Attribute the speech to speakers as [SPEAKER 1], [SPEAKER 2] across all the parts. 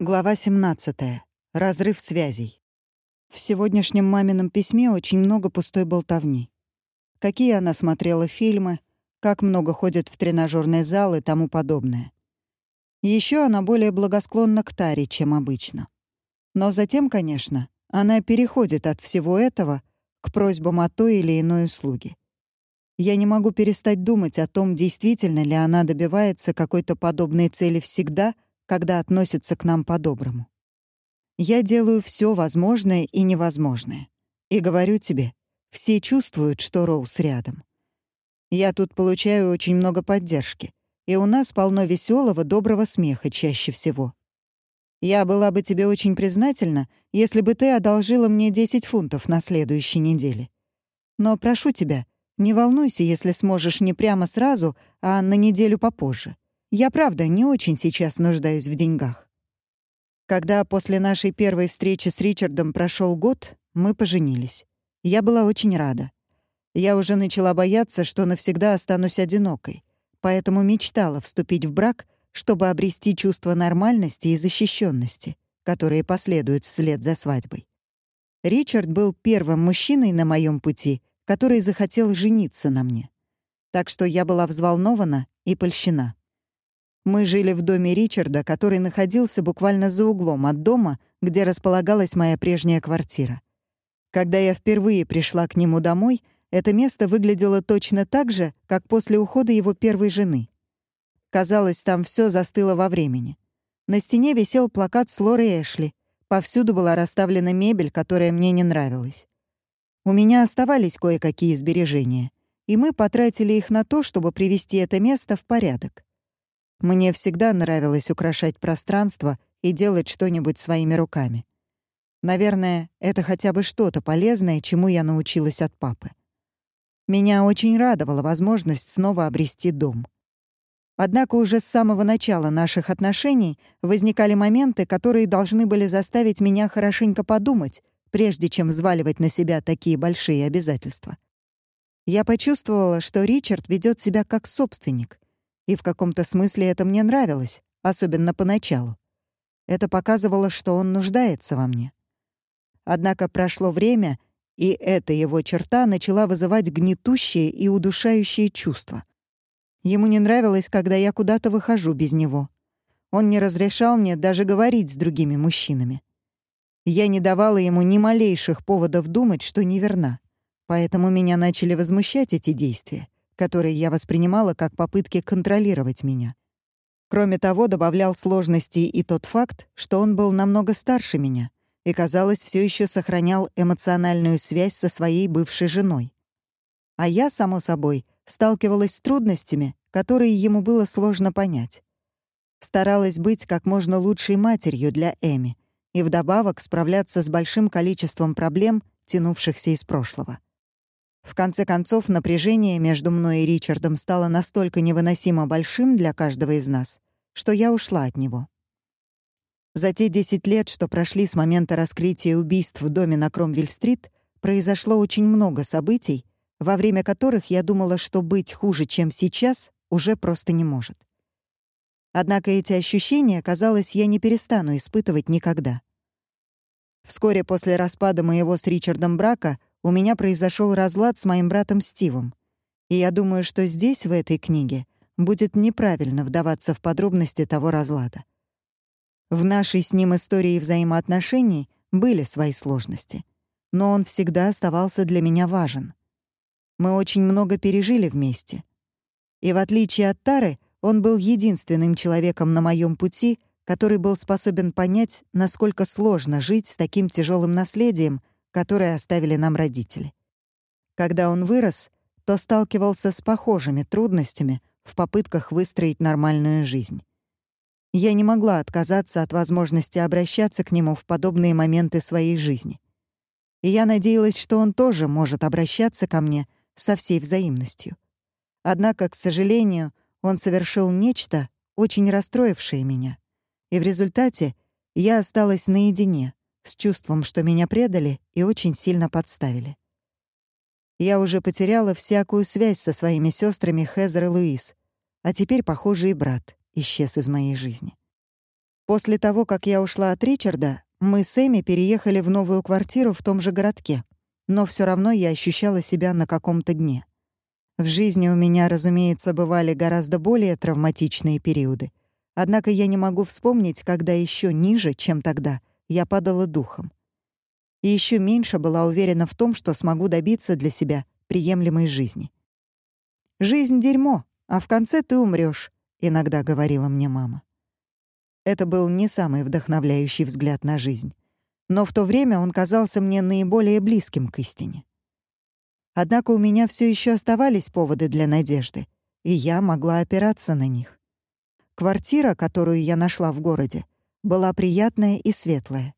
[SPEAKER 1] Глава 17. Разрыв связей. В сегодняшнем мамином письме очень много пустой болтовни. Какие она смотрела фильмы, как много ходит в тренажерный зал и тому подобное. Еще она более благосклонна к Таре, чем обычно. Но затем, конечно, она переходит от всего этого к просьбам о той или иной услуге. Я не могу перестать думать о том, действительно ли она добивается какой-то подобной цели всегда — когда относятся к нам по-доброму. Я делаю все возможное и невозможное. И говорю тебе, все чувствуют, что Роуз рядом. Я тут получаю очень много поддержки, и у нас полно веселого, доброго смеха чаще всего. Я была бы тебе очень признательна, если бы ты одолжила мне 10 фунтов на следующей неделе. Но прошу тебя, не волнуйся, если сможешь не прямо сразу, а на неделю попозже. Я, правда, не очень сейчас нуждаюсь в деньгах. Когда после нашей первой встречи с Ричардом прошел год, мы поженились. Я была очень рада. Я уже начала бояться, что навсегда останусь одинокой, поэтому мечтала вступить в брак, чтобы обрести чувство нормальности и защищенности, которые последуют вслед за свадьбой. Ричард был первым мужчиной на моем пути, который захотел жениться на мне. Так что я была взволнована и польщена. Мы жили в доме Ричарда, который находился буквально за углом от дома, где располагалась моя прежняя квартира. Когда я впервые пришла к нему домой, это место выглядело точно так же, как после ухода его первой жены. Казалось, там все застыло во времени. На стене висел плакат с Лорой Эшли. Повсюду была расставлена мебель, которая мне не нравилась. У меня оставались кое-какие сбережения, и мы потратили их на то, чтобы привести это место в порядок. Мне всегда нравилось украшать пространство и делать что-нибудь своими руками. Наверное, это хотя бы что-то полезное, чему я научилась от папы. Меня очень радовала возможность снова обрести дом. Однако уже с самого начала наших отношений возникали моменты, которые должны были заставить меня хорошенько подумать, прежде чем взваливать на себя такие большие обязательства. Я почувствовала, что Ричард ведет себя как собственник, и в каком-то смысле это мне нравилось, особенно поначалу. Это показывало, что он нуждается во мне. Однако прошло время, и эта его черта начала вызывать гнетущие и удушающие чувства. Ему не нравилось, когда я куда-то выхожу без него. Он не разрешал мне даже говорить с другими мужчинами. Я не давала ему ни малейших поводов думать, что неверна. Поэтому меня начали возмущать эти действия которые я воспринимала как попытки контролировать меня. Кроме того, добавлял сложности и тот факт, что он был намного старше меня и, казалось, все еще сохранял эмоциональную связь со своей бывшей женой. А я, само собой, сталкивалась с трудностями, которые ему было сложно понять. Старалась быть как можно лучшей матерью для Эми и вдобавок справляться с большим количеством проблем, тянувшихся из прошлого. В конце концов, напряжение между мной и Ричардом стало настолько невыносимо большим для каждого из нас, что я ушла от него. За те 10 лет, что прошли с момента раскрытия убийств в доме на Кромвель-стрит, произошло очень много событий, во время которых я думала, что быть хуже, чем сейчас, уже просто не может. Однако эти ощущения, казалось, я не перестану испытывать никогда. Вскоре после распада моего с Ричардом брака у меня произошел разлад с моим братом Стивом. И я думаю, что здесь, в этой книге, будет неправильно вдаваться в подробности того разлада. В нашей с ним истории взаимоотношений были свои сложности, но он всегда оставался для меня важен. Мы очень много пережили вместе. И в отличие от Тары, он был единственным человеком на моем пути, который был способен понять, насколько сложно жить с таким тяжелым наследием — которые оставили нам родители. Когда он вырос, то сталкивался с похожими трудностями в попытках выстроить нормальную жизнь. Я не могла отказаться от возможности обращаться к нему в подобные моменты своей жизни. И я надеялась, что он тоже может обращаться ко мне со всей взаимностью. Однако, к сожалению, он совершил нечто, очень расстроившее меня. И в результате я осталась наедине с чувством, что меня предали и очень сильно подставили. Я уже потеряла всякую связь со своими сестрами Хезер и Луис, а теперь, похоже, и брат исчез из моей жизни. После того, как я ушла от Ричарда, мы с Эми переехали в новую квартиру в том же городке, но все равно я ощущала себя на каком-то дне. В жизни у меня, разумеется, бывали гораздо более травматичные периоды. Однако я не могу вспомнить, когда еще ниже, чем тогда, я падала духом. И еще меньше была уверена в том, что смогу добиться для себя приемлемой жизни. «Жизнь — дерьмо, а в конце ты умрешь, иногда говорила мне мама. Это был не самый вдохновляющий взгляд на жизнь. Но в то время он казался мне наиболее близким к истине. Однако у меня все еще оставались поводы для надежды, и я могла опираться на них. Квартира, которую я нашла в городе, была приятная и светлая.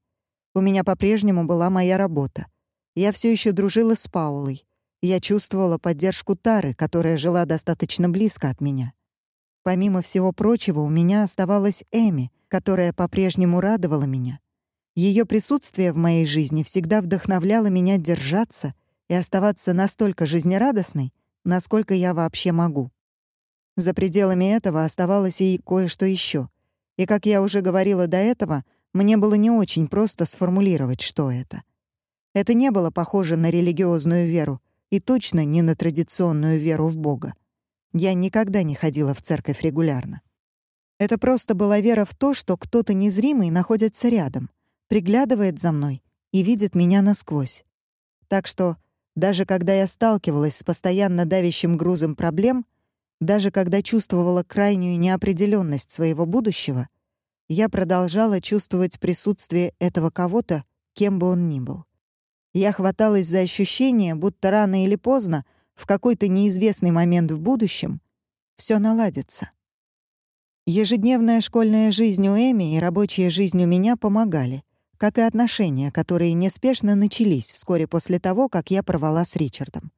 [SPEAKER 1] У меня по-прежнему была моя работа. Я все еще дружила с Паулой. Я чувствовала поддержку Тары, которая жила достаточно близко от меня. Помимо всего прочего, у меня оставалась Эми, которая по-прежнему радовала меня. Ее присутствие в моей жизни всегда вдохновляло меня держаться и оставаться настолько жизнерадостной, насколько я вообще могу. За пределами этого оставалось и кое-что еще. И, как я уже говорила до этого, мне было не очень просто сформулировать, что это. Это не было похоже на религиозную веру и точно не на традиционную веру в Бога. Я никогда не ходила в церковь регулярно. Это просто была вера в то, что кто-то незримый находится рядом, приглядывает за мной и видит меня насквозь. Так что даже когда я сталкивалась с постоянно давящим грузом проблем, даже когда чувствовала крайнюю неопределенность своего будущего, я продолжала чувствовать присутствие этого кого-то, кем бы он ни был. Я хваталась за ощущение, будто рано или поздно, в какой-то неизвестный момент в будущем, все наладится. Ежедневная школьная жизнь у Эми и рабочая жизнь у меня помогали, как и отношения, которые неспешно начались вскоре после того, как я порвала с Ричардом.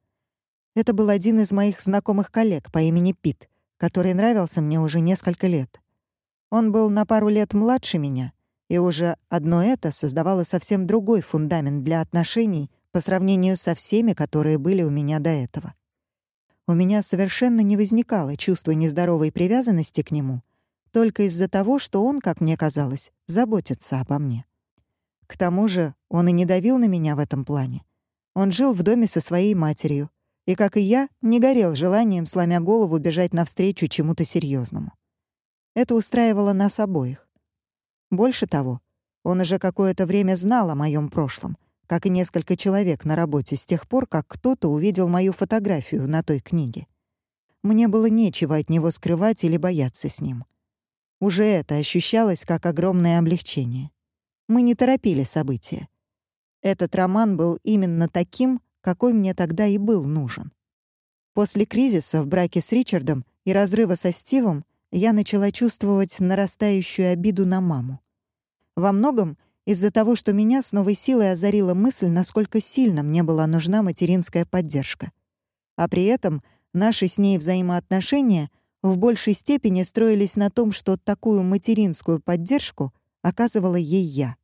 [SPEAKER 1] Это был один из моих знакомых коллег по имени Пит, который нравился мне уже несколько лет. Он был на пару лет младше меня, и уже одно это создавало совсем другой фундамент для отношений по сравнению со всеми, которые были у меня до этого. У меня совершенно не возникало чувства нездоровой привязанности к нему, только из-за того, что он, как мне казалось, заботится обо мне. К тому же он и не давил на меня в этом плане. Он жил в доме со своей матерью, и, как и я, не горел желанием, сломя голову, бежать навстречу чему-то серьезному. Это устраивало нас обоих. Больше того, он уже какое-то время знал о моем прошлом, как и несколько человек на работе с тех пор, как кто-то увидел мою фотографию на той книге. Мне было нечего от него скрывать или бояться с ним. Уже это ощущалось как огромное облегчение. Мы не торопили события. Этот роман был именно таким, какой мне тогда и был нужен. После кризиса в браке с Ричардом и разрыва со Стивом я начала чувствовать нарастающую обиду на маму. Во многом из-за того, что меня с новой силой озарила мысль, насколько сильно мне была нужна материнская поддержка. А при этом наши с ней взаимоотношения в большей степени строились на том, что такую материнскую поддержку оказывала ей я.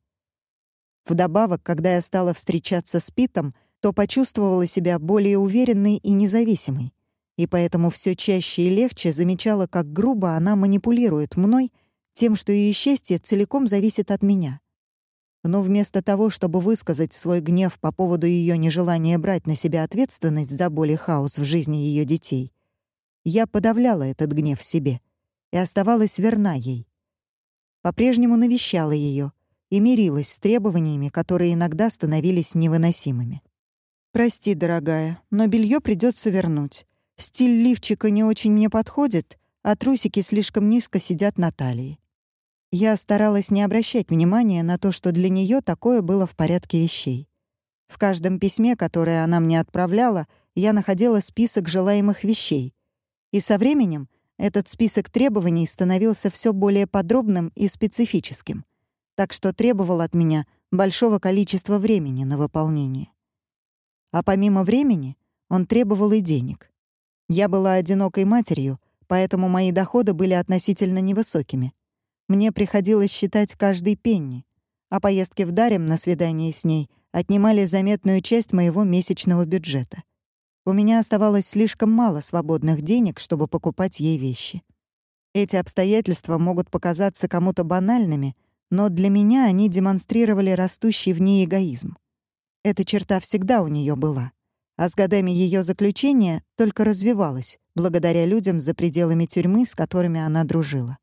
[SPEAKER 1] Вдобавок, когда я стала встречаться с Питом, то почувствовала себя более уверенной и независимой, и поэтому все чаще и легче замечала, как грубо она манипулирует мной тем, что ее счастье целиком зависит от меня. Но вместо того, чтобы высказать свой гнев по поводу ее нежелания брать на себя ответственность за боль и хаос в жизни ее детей, я подавляла этот гнев в себе и оставалась верна ей. По-прежнему навещала ее и мирилась с требованиями, которые иногда становились невыносимыми. «Прости, дорогая, но белье придется вернуть. Стиль лифчика не очень мне подходит, а трусики слишком низко сидят на талии». Я старалась не обращать внимания на то, что для нее такое было в порядке вещей. В каждом письме, которое она мне отправляла, я находила список желаемых вещей, и со временем этот список требований становился все более подробным и специфическим, так что требовал от меня большого количества времени на выполнение. А помимо времени он требовал и денег. Я была одинокой матерью, поэтому мои доходы были относительно невысокими. Мне приходилось считать каждый пенни, а поездки в Дарем на свидание с ней отнимали заметную часть моего месячного бюджета — у меня оставалось слишком мало свободных денег, чтобы покупать ей вещи. Эти обстоятельства могут показаться кому-то банальными, но для меня они демонстрировали растущий в ней эгоизм. Эта черта всегда у нее была, а с годами ее заключения только развивалась благодаря людям за пределами тюрьмы, с которыми она дружила.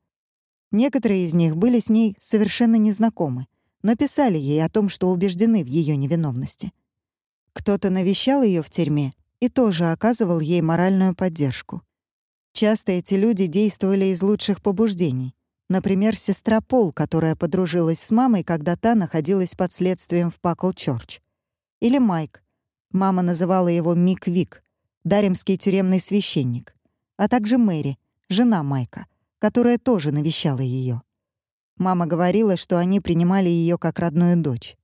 [SPEAKER 1] Некоторые из них были с ней совершенно незнакомы, но писали ей о том, что убеждены в ее невиновности. Кто-то навещал ее в тюрьме и тоже оказывал ей моральную поддержку. Часто эти люди действовали из лучших побуждений. Например, сестра Пол, которая подружилась с мамой, когда та находилась под следствием в Пакл-Чорч. Или Майк. Мама называла его Мик Вик, даремский тюремный священник. А также Мэри, жена Майка, которая тоже навещала ее. Мама говорила, что они принимали ее как родную дочь.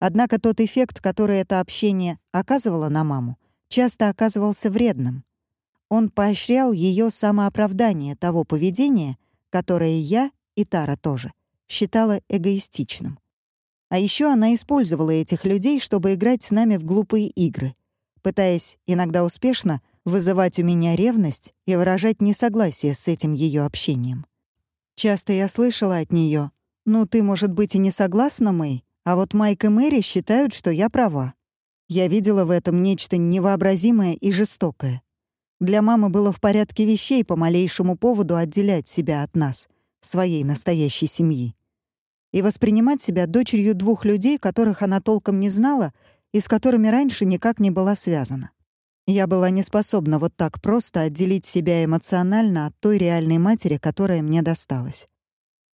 [SPEAKER 1] Однако тот эффект, который это общение оказывало на маму, часто оказывался вредным. Он поощрял ее самооправдание того поведения, которое я, и Тара тоже, считала эгоистичным. А еще она использовала этих людей, чтобы играть с нами в глупые игры, пытаясь, иногда успешно, вызывать у меня ревность и выражать несогласие с этим ее общением. Часто я слышала от нее: «Ну, ты, может быть, и не согласна, Мэй, а вот Майк и Мэри считают, что я права». Я видела в этом нечто невообразимое и жестокое. Для мамы было в порядке вещей по малейшему поводу отделять себя от нас, своей настоящей семьи. И воспринимать себя дочерью двух людей, которых она толком не знала и с которыми раньше никак не была связана. Я была не способна вот так просто отделить себя эмоционально от той реальной матери, которая мне досталась.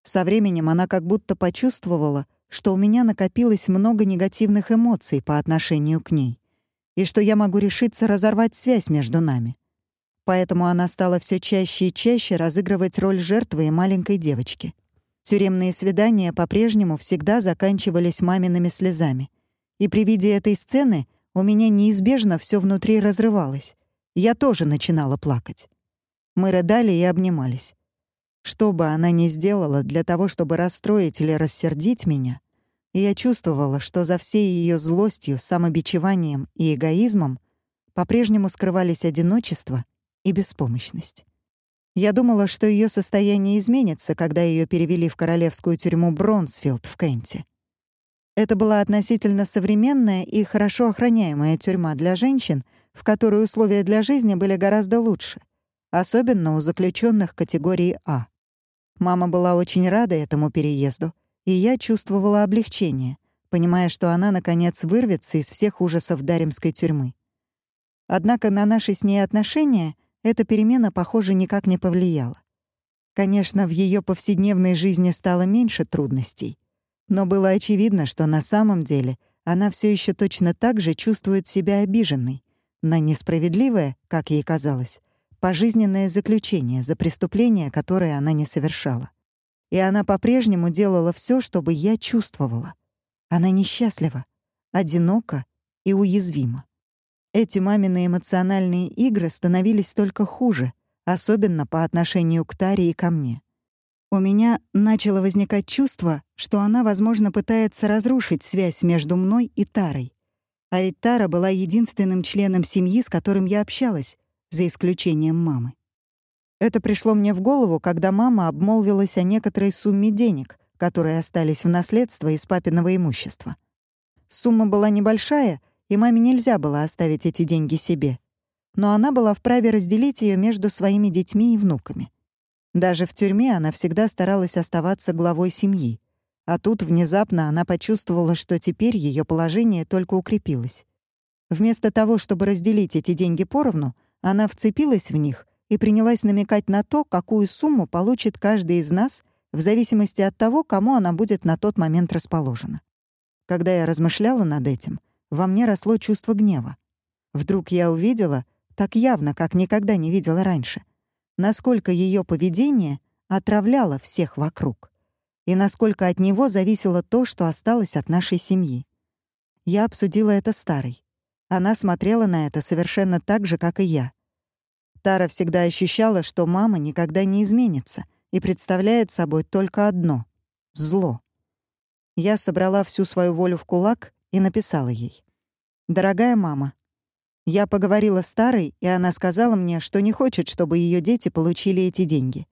[SPEAKER 1] Со временем она как будто почувствовала, что у меня накопилось много негативных эмоций по отношению к ней, и что я могу решиться разорвать связь между нами. Поэтому она стала все чаще и чаще разыгрывать роль жертвы и маленькой девочки. Тюремные свидания по-прежнему всегда заканчивались мамиными слезами. И при виде этой сцены у меня неизбежно все внутри разрывалось. Я тоже начинала плакать. Мы рыдали и обнимались. Что бы она ни сделала для того, чтобы расстроить или рассердить меня, я чувствовала, что за всей ее злостью, самобичеванием и эгоизмом по-прежнему скрывались одиночество и беспомощность. Я думала, что ее состояние изменится, когда ее перевели в королевскую тюрьму Бронсфилд в Кенте. Это была относительно современная и хорошо охраняемая тюрьма для женщин, в которой условия для жизни были гораздо лучше, особенно у заключенных категории А. Мама была очень рада этому переезду, и я чувствовала облегчение, понимая, что она, наконец, вырвется из всех ужасов Даремской тюрьмы. Однако на наши с ней отношения эта перемена, похоже, никак не повлияла. Конечно, в ее повседневной жизни стало меньше трудностей — но было очевидно, что на самом деле она все еще точно так же чувствует себя обиженной на несправедливое, как ей казалось, пожизненное заключение за преступление, которое она не совершала. И она по-прежнему делала все, чтобы я чувствовала. Она несчастлива, одинока и уязвима. Эти мамины эмоциональные игры становились только хуже, особенно по отношению к Таре и ко мне. У меня начало возникать чувство, что она, возможно, пытается разрушить связь между мной и Тарой. А ведь Тара была единственным членом семьи, с которым я общалась, за исключением мамы. Это пришло мне в голову, когда мама обмолвилась о некоторой сумме денег, которые остались в наследство из папиного имущества. Сумма была небольшая, и маме нельзя было оставить эти деньги себе. Но она была вправе разделить ее между своими детьми и внуками. Даже в тюрьме она всегда старалась оставаться главой семьи. А тут внезапно она почувствовала, что теперь ее положение только укрепилось. Вместо того, чтобы разделить эти деньги поровну, она вцепилась в них и принялась намекать на то, какую сумму получит каждый из нас в зависимости от того, кому она будет на тот момент расположена. Когда я размышляла над этим, во мне росло чувство гнева. Вдруг я увидела, так явно, как никогда не видела раньше — насколько ее поведение отравляло всех вокруг, и насколько от него зависело то, что осталось от нашей семьи. Я обсудила это с Тарой. Она смотрела на это совершенно так же, как и я. Тара всегда ощущала, что мама никогда не изменится и представляет собой только одно — зло. Я собрала всю свою волю в кулак и написала ей. «Дорогая мама, я поговорила с Тарой, и она сказала мне, что не хочет, чтобы ее дети получили эти деньги.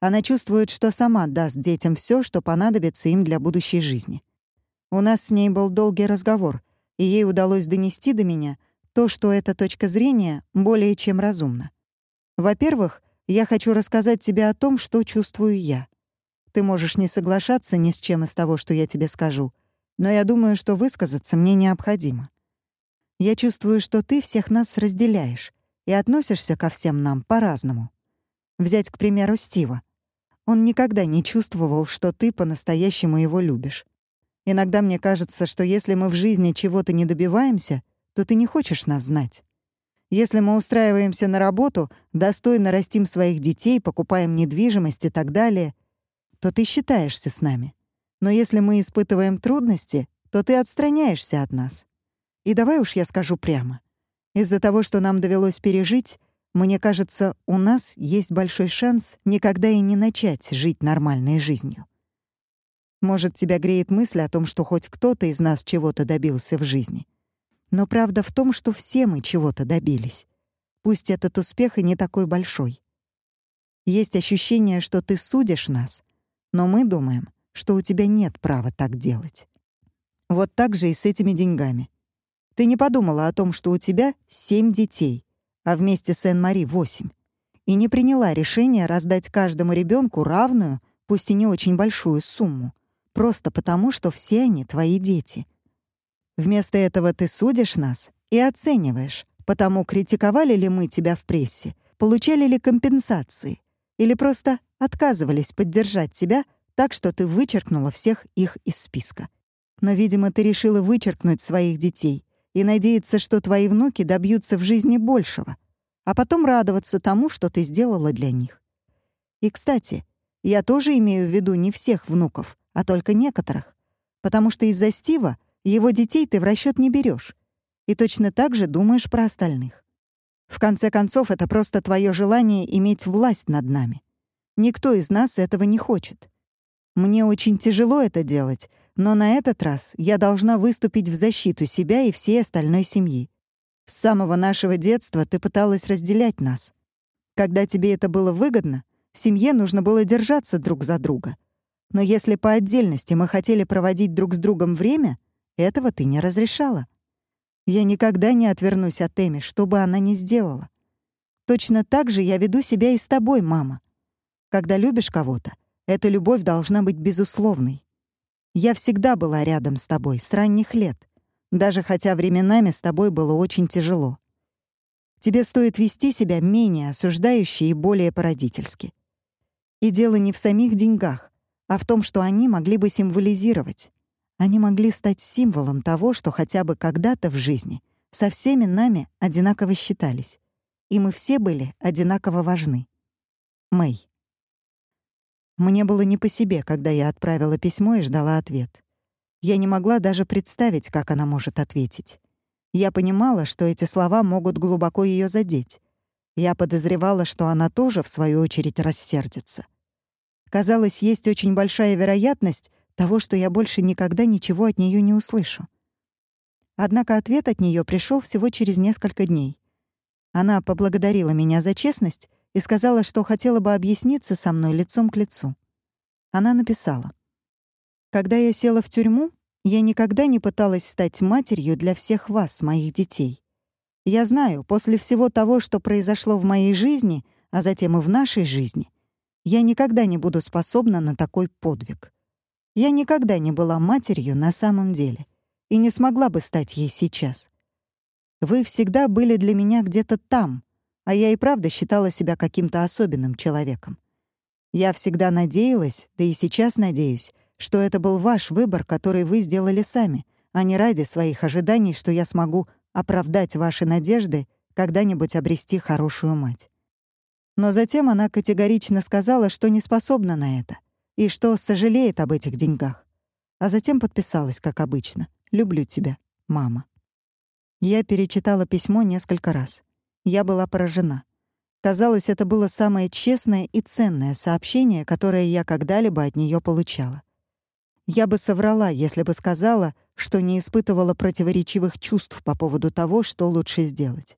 [SPEAKER 1] Она чувствует, что сама даст детям все, что понадобится им для будущей жизни. У нас с ней был долгий разговор, и ей удалось донести до меня то, что эта точка зрения более чем разумна. Во-первых, я хочу рассказать тебе о том, что чувствую я. Ты можешь не соглашаться ни с чем из того, что я тебе скажу, но я думаю, что высказаться мне необходимо. Я чувствую, что ты всех нас разделяешь и относишься ко всем нам по-разному. Взять, к примеру, Стива. Он никогда не чувствовал, что ты по-настоящему его любишь. Иногда мне кажется, что если мы в жизни чего-то не добиваемся, то ты не хочешь нас знать. Если мы устраиваемся на работу, достойно растим своих детей, покупаем недвижимость и так далее, то ты считаешься с нами. Но если мы испытываем трудности, то ты отстраняешься от нас. И давай уж я скажу прямо. Из-за того, что нам довелось пережить, мне кажется, у нас есть большой шанс никогда и не начать жить нормальной жизнью. Может, тебя греет мысль о том, что хоть кто-то из нас чего-то добился в жизни. Но правда в том, что все мы чего-то добились. Пусть этот успех и не такой большой. Есть ощущение, что ты судишь нас, но мы думаем, что у тебя нет права так делать. Вот так же и с этими деньгами. Ты не подумала о том, что у тебя семь детей, а вместе с Эн-Мари — восемь, и не приняла решение раздать каждому ребенку равную, пусть и не очень большую сумму, просто потому, что все они твои дети. Вместо этого ты судишь нас и оцениваешь, потому критиковали ли мы тебя в прессе, получали ли компенсации, или просто отказывались поддержать тебя так, что ты вычеркнула всех их из списка. Но, видимо, ты решила вычеркнуть своих детей и надеяться, что твои внуки добьются в жизни большего, а потом радоваться тому, что ты сделала для них. И, кстати, я тоже имею в виду не всех внуков, а только некоторых. Потому что из-за Стива его детей ты в расчет не берешь, И точно так же думаешь про остальных. В конце концов, это просто твое желание иметь власть над нами. Никто из нас этого не хочет. Мне очень тяжело это делать, но на этот раз я должна выступить в защиту себя и всей остальной семьи. С самого нашего детства ты пыталась разделять нас. Когда тебе это было выгодно, семье нужно было держаться друг за друга — но если по отдельности мы хотели проводить друг с другом время, этого ты не разрешала. Я никогда не отвернусь от Эми, что бы она ни сделала. Точно так же я веду себя и с тобой, мама. Когда любишь кого-то, эта любовь должна быть безусловной. Я всегда была рядом с тобой, с ранних лет, даже хотя временами с тобой было очень тяжело. Тебе стоит вести себя менее осуждающе и более породительски. И дело не в самих деньгах, а в том, что они могли бы символизировать. Они могли стать символом того, что хотя бы когда-то в жизни со всеми нами одинаково считались, и мы все были одинаково важны. Мэй. Мне было не по себе, когда я отправила письмо и ждала ответ. Я не могла даже представить, как она может ответить. Я понимала, что эти слова могут глубоко ее задеть. Я подозревала, что она тоже, в свою очередь, рассердится. Казалось, есть очень большая вероятность того, что я больше никогда ничего от нее не услышу. Однако ответ от нее пришел всего через несколько дней. Она поблагодарила меня за честность и сказала, что хотела бы объясниться со мной лицом к лицу. Она написала. «Когда я села в тюрьму, я никогда не пыталась стать матерью для всех вас, моих детей. Я знаю, после всего того, что произошло в моей жизни, а затем и в нашей жизни, я никогда не буду способна на такой подвиг. Я никогда не была матерью на самом деле и не смогла бы стать ей сейчас. Вы всегда были для меня где-то там, а я и правда считала себя каким-то особенным человеком. Я всегда надеялась, да и сейчас надеюсь, что это был ваш выбор, который вы сделали сами, а не ради своих ожиданий, что я смогу оправдать ваши надежды когда-нибудь обрести хорошую мать. Но затем она категорично сказала, что не способна на это и что сожалеет об этих деньгах. А затем подписалась, как обычно. «Люблю тебя, мама». Я перечитала письмо несколько раз. Я была поражена. Казалось, это было самое честное и ценное сообщение, которое я когда-либо от нее получала. Я бы соврала, если бы сказала, что не испытывала противоречивых чувств по поводу того, что лучше сделать.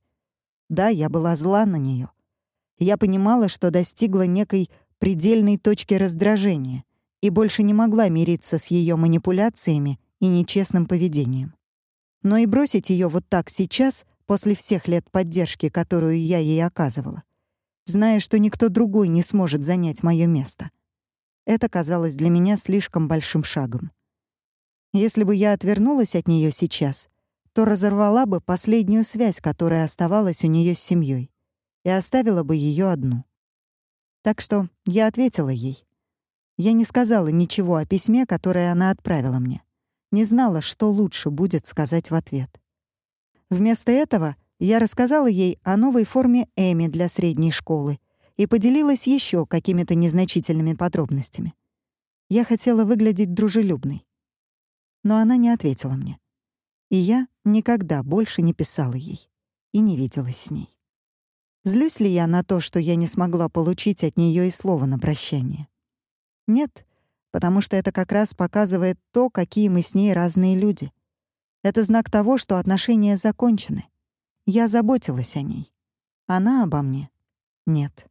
[SPEAKER 1] Да, я была зла на нее, я понимала, что достигла некой предельной точке раздражения и больше не могла мириться с ее манипуляциями и нечестным поведением. Но и бросить ее вот так сейчас, после всех лет поддержки, которую я ей оказывала, зная, что никто другой не сможет занять мое место. Это казалось для меня слишком большим шагом. Если бы я отвернулась от нее сейчас, то разорвала бы последнюю связь, которая оставалась у нее с семьей, и оставила бы ее одну. Так что я ответила ей. Я не сказала ничего о письме, которое она отправила мне. Не знала, что лучше будет сказать в ответ. Вместо этого я рассказала ей о новой форме Эми для средней школы и поделилась еще какими-то незначительными подробностями. Я хотела выглядеть дружелюбной. Но она не ответила мне. И я никогда больше не писала ей и не виделась с ней. Злюсь ли я на то, что я не смогла получить от нее и слова на прощание? Нет, потому что это как раз показывает то, какие мы с ней разные люди. Это знак того, что отношения закончены. Я заботилась о ней. Она обо мне? Нет.